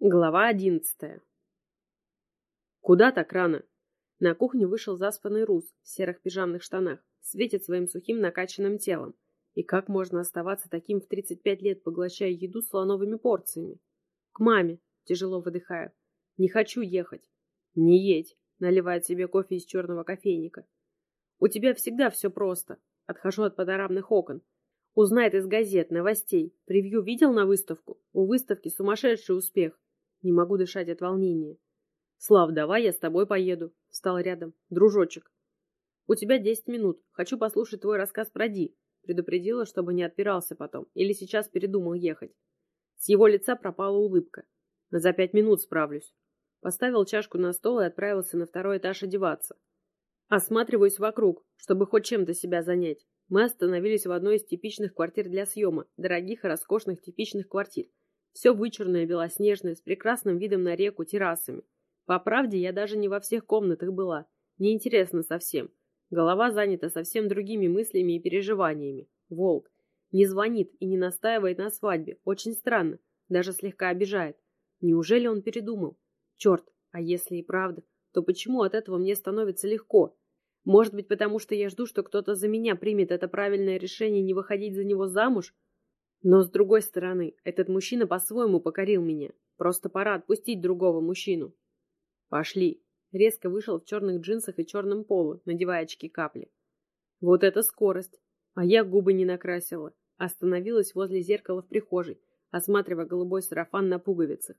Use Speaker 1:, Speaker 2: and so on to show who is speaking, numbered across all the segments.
Speaker 1: Глава одиннадцатая. Куда так рано? На кухню вышел заспанный Рус в серых пижамных штанах, светит своим сухим накачанным телом. И как можно оставаться таким в 35 лет, поглощая еду слоновыми порциями? К маме, тяжело выдыхаю. Не хочу ехать. Не едь, наливает себе кофе из черного кофейника. У тебя всегда все просто. Отхожу от панорамных окон. Узнает из газет, новостей. Превью видел на выставку? У выставки сумасшедший успех. Не могу дышать от волнения. Слав, давай я с тобой поеду. Встал рядом. Дружочек. У тебя десять минут. Хочу послушать твой рассказ про Ди. Предупредила, чтобы не отпирался потом. Или сейчас передумал ехать. С его лица пропала улыбка. За пять минут справлюсь. Поставил чашку на стол и отправился на второй этаж одеваться. Осматриваюсь вокруг, чтобы хоть чем-то себя занять. Мы остановились в одной из типичных квартир для съема, дорогих и роскошных типичных квартир. Все вычурное, белоснежное, с прекрасным видом на реку, террасами. По правде, я даже не во всех комнатах была. Неинтересно совсем. Голова занята совсем другими мыслями и переживаниями. Волк. Не звонит и не настаивает на свадьбе. Очень странно. Даже слегка обижает. Неужели он передумал? Черт, а если и правда, то почему от этого мне становится легко? Может быть, потому что я жду, что кто-то за меня примет это правильное решение не выходить за него замуж? Но, с другой стороны, этот мужчина по-своему покорил меня. Просто пора отпустить другого мужчину. Пошли. Резко вышел в черных джинсах и черном полу, надевая очки капли. Вот это скорость. А я губы не накрасила. Остановилась возле зеркала в прихожей, осматривая голубой сарафан на пуговицах.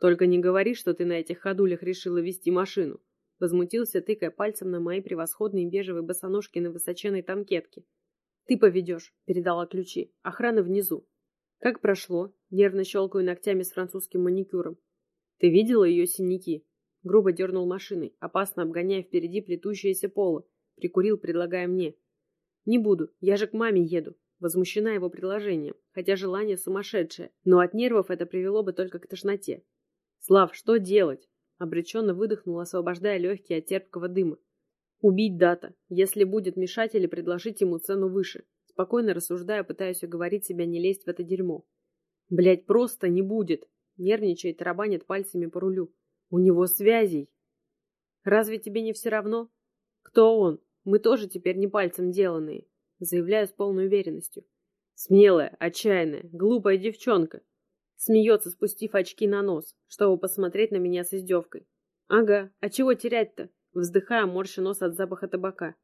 Speaker 1: Только не говори, что ты на этих ходулях решила вести машину. Возмутился, тыкая пальцем на мои превосходные бежевые босоножки на высоченной танкетке. «Ты поведешь», — передала ключи. «Охрана внизу». «Как прошло?» — нервно щелкаю ногтями с французским маникюром. «Ты видела ее синяки?» Грубо дернул машиной, опасно обгоняя впереди плетущееся поло. Прикурил, предлагая мне. «Не буду, я же к маме еду», возмущена его предложением, хотя желание сумасшедшее, но от нервов это привело бы только к тошноте. «Слав, что делать?» Обреченно выдохнул, освобождая легкие от терпкого дыма. Убить дата, если будет мешать или предложить ему цену выше. Спокойно рассуждая, пытаюсь уговорить себя не лезть в это дерьмо. Блять, просто не будет. Нервничает, тарабанит пальцами по рулю. У него связей. Разве тебе не все равно? Кто он? Мы тоже теперь не пальцем деланные. Заявляю с полной уверенностью. Смелая, отчаянная, глупая девчонка. Смеется, спустив очки на нос, чтобы посмотреть на меня с издевкой. Ага, а чего терять-то? Вздыхая, морща нос от запаха табака.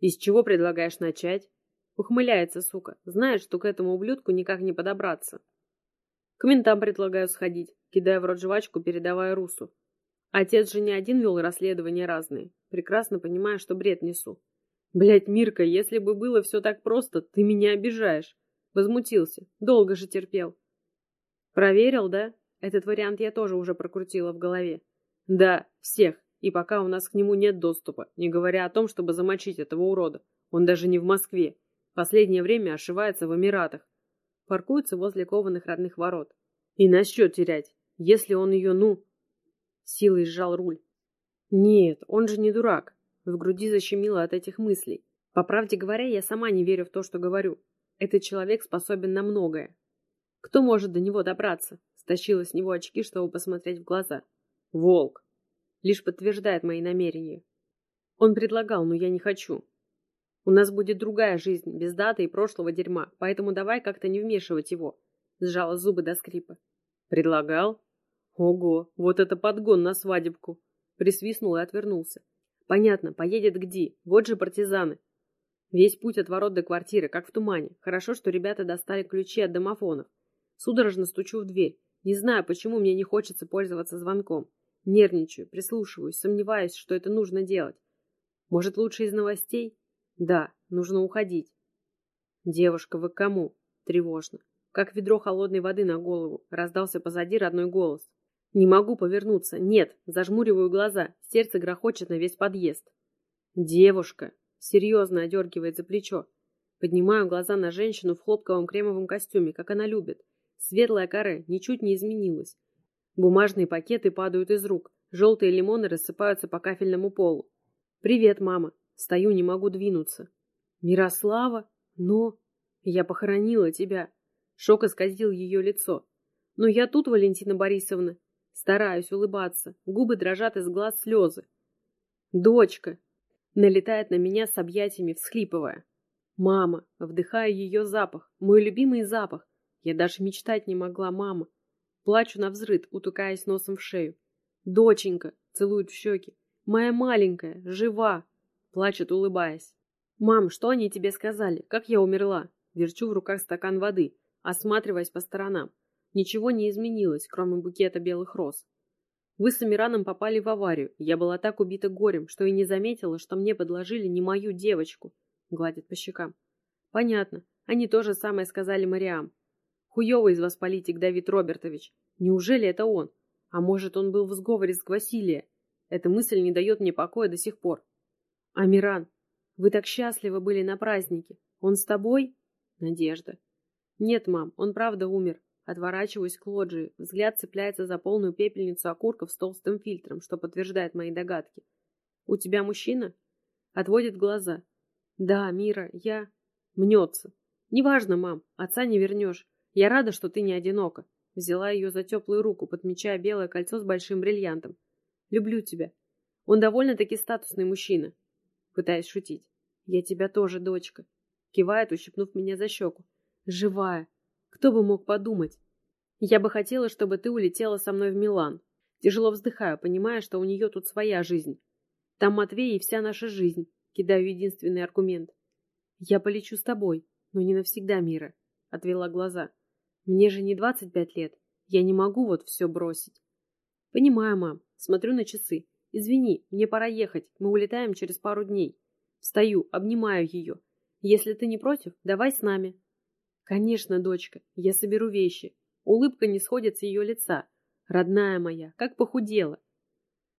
Speaker 1: «Из чего предлагаешь начать?» Ухмыляется, сука. Знает, что к этому ублюдку никак не подобраться. К ментам предлагаю сходить, кидая в рот жвачку, передавая Русу. Отец же не один вел расследования разные. Прекрасно понимая, что бред несу. Блять, Мирка, если бы было все так просто, ты меня обижаешь. Возмутился. Долго же терпел. Проверил, да? Этот вариант я тоже уже прокрутила в голове. Да, всех. И пока у нас к нему нет доступа, не говоря о том, чтобы замочить этого урода. Он даже не в Москве. Последнее время ошивается в Эмиратах. Паркуется возле кованых родных ворот. И на счет терять. Если он ее, ну... Силой сжал руль. Нет, он же не дурак. В груди защемило от этих мыслей. По правде говоря, я сама не верю в то, что говорю. Этот человек способен на многое. Кто может до него добраться? Стащила с него очки, чтобы посмотреть в глаза. Волк лишь подтверждает мои намерения. Он предлагал, но я не хочу. У нас будет другая жизнь, без даты и прошлого дерьма, поэтому давай как-то не вмешивать его. Сжала зубы до скрипа. Предлагал? Ого, вот это подгон на свадебку. Присвистнул и отвернулся. Понятно, поедет к Ди, вот же партизаны. Весь путь от ворот до квартиры, как в тумане. Хорошо, что ребята достали ключи от домофонов. Судорожно стучу в дверь. Не знаю, почему мне не хочется пользоваться звонком. Нервничаю, прислушиваюсь, сомневаюсь, что это нужно делать. Может, лучше из новостей? Да, нужно уходить. Девушка, вы к кому? Тревожно. Как ведро холодной воды на голову. Раздался позади родной голос. Не могу повернуться. Нет, зажмуриваю глаза. Сердце грохочет на весь подъезд. Девушка. Серьезно одергивает за плечо. Поднимаю глаза на женщину в хлопковом кремовом костюме, как она любит. Светлая каре ничуть не изменилась. Бумажные пакеты падают из рук, желтые лимоны рассыпаются по кафельному полу. «Привет, мама!» Стою, не могу двинуться. «Мирослава? Но...» «Я похоронила тебя!» Шок исказил ее лицо. Но я тут, Валентина Борисовна. Стараюсь улыбаться. Губы дрожат, из глаз слезы. Дочка. Налетает на меня с объятиями, всхлипывая. Мама. Вдыхаю ее запах. Мой любимый запах. Я даже мечтать не могла, мама. Плачу на взрыд, утыкаясь носом в шею. Доченька. Целует в щеки. Моя маленькая. Жива. Плачет, улыбаясь. «Мам, что они тебе сказали? Как я умерла?» Верчу в руках стакан воды, осматриваясь по сторонам. Ничего не изменилось, кроме букета белых роз. Вы с Амираном попали в аварию. Я была так убита горем, что и не заметила, что мне подложили не мою девочку. Гладит по щекам. Понятно. Они то же самое сказали Мариам. Хуёвый из вас политик Давид Робертович. Неужели это он? А может, он был в сговоре с Гвасилия? Эта мысль не дает мне покоя до сих пор. Амиран, вы так счастливы были на празднике. Он с тобой? Надежда. Нет, мам, он правда умер. Отворачиваюсь к лоджии. Взгляд цепляется за полную пепельницу окурков с толстым фильтром, что подтверждает мои догадки. У тебя мужчина? Отводит глаза. Да, Мира, я... Мнется. Неважно, мам, отца не вернешь. Я рада, что ты не одинока. Взяла ее за теплую руку, подмечая белое кольцо с большим бриллиантом. Люблю тебя. Он довольно-таки статусный мужчина пытаясь шутить. «Я тебя тоже, дочка», — кивает, ущипнув меня за щеку. «Живая. Кто бы мог подумать? Я бы хотела, чтобы ты улетела со мной в Милан. Тяжело вздыхаю, понимая, что у нее тут своя жизнь. Там Матвей и вся наша жизнь. Кидаю единственный аргумент. Я полечу с тобой, но не навсегда, Мира», — отвела глаза. «Мне же не двадцать пять лет. Я не могу вот все бросить». «Понимаю, мам. Смотрю на часы. Извини, мне пора ехать, мы улетаем через пару дней. Встаю, обнимаю ее. Если ты не против, давай с нами. Конечно, дочка, я соберу вещи. Улыбка не сходит с ее лица. Родная моя, как похудела.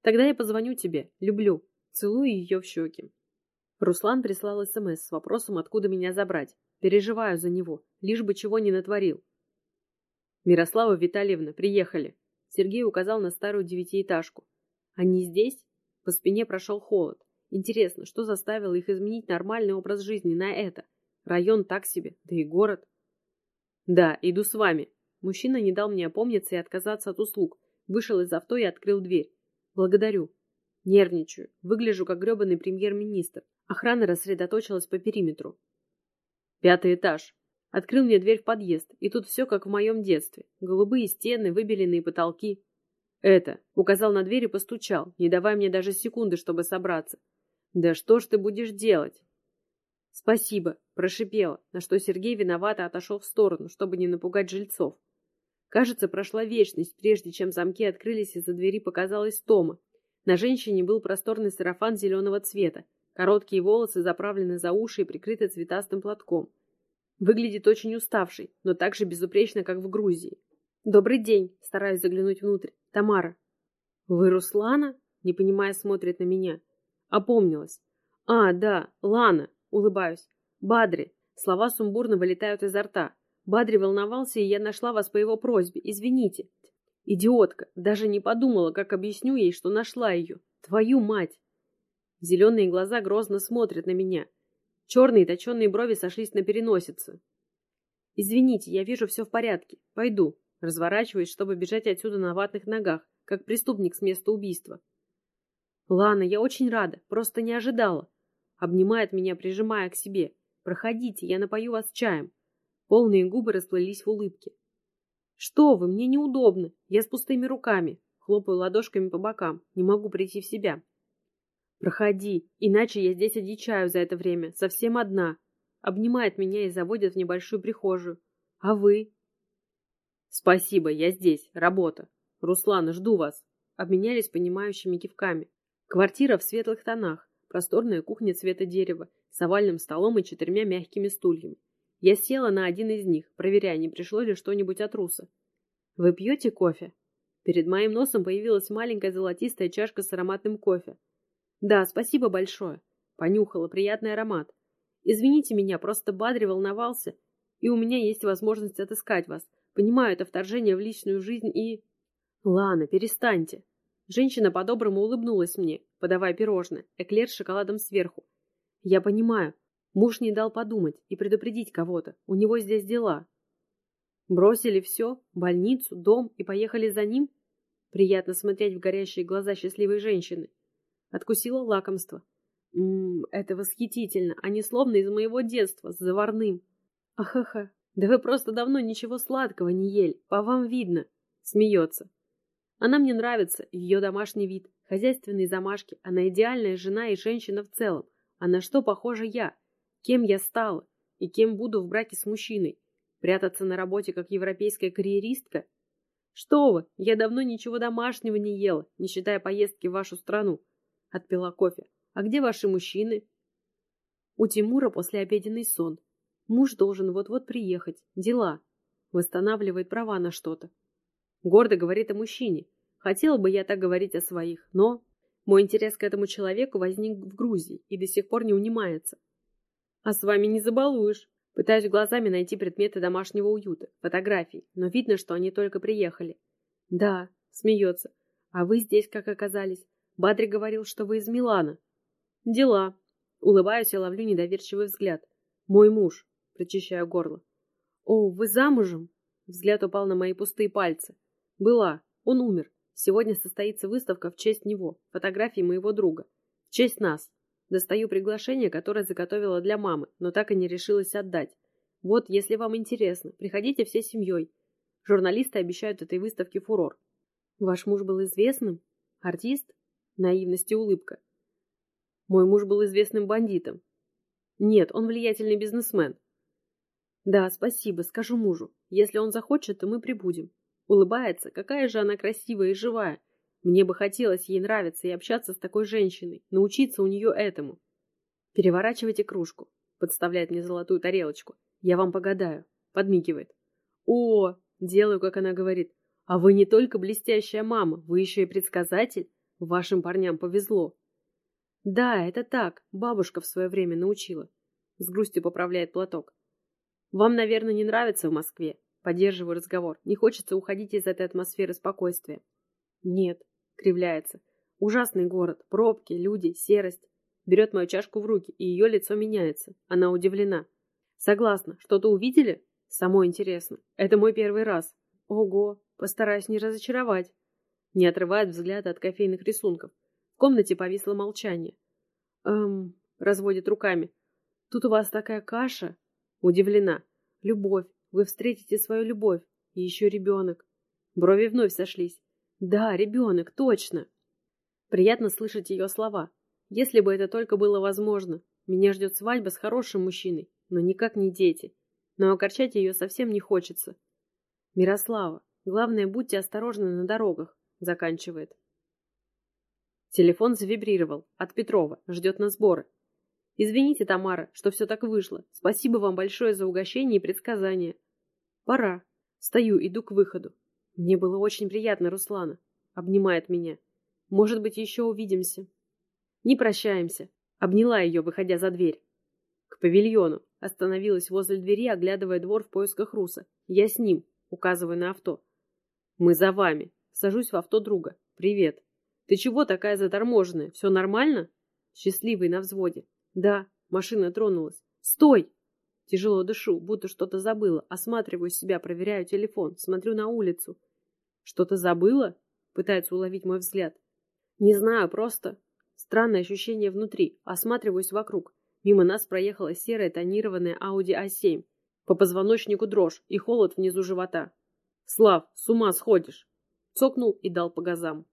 Speaker 1: Тогда я позвоню тебе, люблю. Целую ее в щеки. Руслан прислал СМС с вопросом, откуда меня забрать. Переживаю за него, лишь бы чего не натворил. Мирослава Витальевна, приехали. Сергей указал на старую девятиэтажку. Они здесь? По спине прошел холод. Интересно, что заставило их изменить нормальный образ жизни на это? Район так себе, да и город. Да, иду с вами. Мужчина не дал мне опомниться и отказаться от услуг. Вышел из авто и открыл дверь. Благодарю. Нервничаю. Выгляжу как гребаный премьер-министр. Охрана рассредоточилась по периметру. Пятый этаж. Открыл мне дверь в подъезд, и тут все как в моем детстве. Голубые стены, выбеленные потолки. «Это!» — указал на дверь и постучал, не давая мне даже секунды, чтобы собраться. «Да что ж ты будешь делать?» «Спасибо», — прошипела, на что Сергей виновато отошел в сторону, чтобы не напугать жильцов. Кажется, прошла вечность, прежде чем замки открылись, и за двери показалась Тома. На женщине был просторный сарафан зеленого цвета, короткие волосы заправлены за уши и прикрыты цветастым платком. Выглядит очень уставшей, но так же безупречно, как в Грузии. «Добрый день!» — стараюсь заглянуть внутрь. «Тамара». «Вы Руслана?» — не понимая, смотрит на меня. Опомнилась. «А, да, Лана!» — улыбаюсь. «Бадри!» Слова сумбурно вылетают изо рта. Бадри волновался, и я нашла вас по его просьбе. Извините. Идиотка. Даже не подумала, как объясню ей, что нашла ее. Твою мать! Зеленые глаза грозно смотрят на меня. Черные точеные брови сошлись на переносице. Извините, я вижу все в порядке. Пойду. Разворачиваюсь, чтобы бежать отсюда на ватных ногах, как преступник с места убийства. Лана, я очень рада, просто не ожидала. Обнимает меня, прижимая к себе. Проходите, я напою вас чаем. Полные губы расплылись в улыбке. Что вы, мне неудобно. Я с пустыми руками. Хлопаю ладошками по бокам. Не могу прийти в себя. Проходи, иначе я здесь одичаю за это время, совсем одна. Обнимает меня и заводит в небольшую прихожую. А вы? «Спасибо, я здесь. Работа. Руслан, жду вас». Обменялись понимающими кивками. Квартира в светлых тонах, просторная кухня цвета дерева, с овальным столом и четырьмя мягкими стульями. Я села на один из них, проверяя, не пришло ли что-нибудь от Руса. «Вы пьете кофе?» Перед моим носом появилась маленькая золотистая чашка с ароматным кофе. «Да, спасибо большое». Понюхала приятный аромат. «Извините меня, просто Бадри волновался, и у меня есть возможность отыскать вас. Понимаю, это вторжение в личную жизнь и... Лана, перестаньте. Женщина по-доброму улыбнулась мне, подавая пирожное, эклер с шоколадом сверху. Я понимаю. Муж не дал подумать и предупредить кого-то. У него здесь дела. Бросили все, больницу, дом и поехали за ним? Приятно смотреть в горящие глаза счастливой женщины. Откусила лакомство. Ммм, это восхитительно, они словно из моего детства, с заварным. Ахаха, да вы просто давно ничего сладкого не ели, по вам видно. Смеется. Она мне нравится, ее домашний вид, хозяйственные замашки, она идеальная жена и женщина в целом. А на что похожа я? Кем я стала? И кем буду в браке с мужчиной? Прятаться на работе, как европейская карьеристка? Что вы, я давно ничего домашнего не ела, не считая поездки в вашу страну. Отпила кофе. А где ваши мужчины? У Тимура послеобеденный сон. Муж должен вот-вот приехать. Дела. Восстанавливает права на что-то. Гордо говорит о мужчине. Хотела бы я так говорить о своих, но... Мой интерес к этому человеку возник в Грузии и до сих пор не унимается. А с вами не забалуешь. Пытаюсь глазами найти предметы домашнего уюта, фотографии, но видно, что они только приехали. Да, смеется. А вы здесь как оказались? Бадри говорил, что вы из Милана. Дела. Улыбаюсь и ловлю недоверчивый взгляд. Мой муж. Прочищаю горло. О, вы замужем? Взгляд упал на мои пустые пальцы. Была. Он умер. Сегодня состоится выставка в честь него, фотографии моего друга. В честь нас. Достаю приглашение, которое заготовила для мамы, но так и не решилась отдать. Вот, если вам интересно, приходите всей семьей. Журналисты обещают этой выставке фурор. Ваш муж был известным? Артист? Наивность улыбка. Мой муж был известным бандитом. Нет, он влиятельный бизнесмен. Да, спасибо, скажу мужу. Если он захочет, то мы прибудем. Улыбается, какая же она красивая и живая. Мне бы хотелось ей нравиться и общаться с такой женщиной, научиться у нее этому. Переворачивайте кружку. Подставляет мне золотую тарелочку. Я вам погадаю. Подмигивает. О, делаю, как она говорит. А вы не только блестящая мама, вы еще и предсказатель. Вашим парням повезло. Да, это так. Бабушка в свое время научила. С грустью поправляет платок. Вам, наверное, не нравится в Москве. Поддерживаю разговор. Не хочется уходить из этой атмосферы спокойствия. Нет, кривляется. Ужасный город. Пробки, люди, серость. Берет мою чашку в руки, и ее лицо меняется. Она удивлена. Согласна. Что-то увидели? Само интересно. Это мой первый раз. Ого, постараюсь не разочаровать. Не отрывает взгляда от кофейных рисунков. В комнате повисло молчание. Эм, разводит руками. Тут у вас такая каша. Удивлена. Любовь. Вы встретите свою любовь. И еще ребенок. Брови вновь сошлись. Да, ребенок, точно. Приятно слышать ее слова. Если бы это только было возможно. Меня ждет свадьба с хорошим мужчиной, но никак не дети. Но окорчать ее совсем не хочется. Мирослава, главное, будьте осторожны на дорогах, заканчивает. Телефон завибрировал. От Петрова. Ждет на сборы. Извините, Тамара, что все так вышло. Спасибо вам большое за угощение и предсказания. Пора. Стою, иду к выходу. Мне было очень приятно, Руслана. Обнимает меня. Может быть, еще увидимся. Не прощаемся. Обняла ее, выходя за дверь. К павильону. Остановилась возле двери, оглядывая двор в поисках Руса. Я с ним. Указываю на авто. Мы за вами. Сажусь в авто друга. Привет. Ты чего такая заторможенная? Все нормально? Счастливый на взводе. Да, машина тронулась. Стой! Тяжело дышу, будто что-то забыла. Осматриваю себя, проверяю телефон, смотрю на улицу. Что-то забыла? Пытается уловить мой взгляд. Не знаю, просто... Странное ощущение внутри. Осматриваюсь вокруг. Мимо нас проехала серая тонированная Audi A7. По позвоночнику дрожь и холод внизу живота. Слав, с ума сходишь. Цокнул и дал по газам.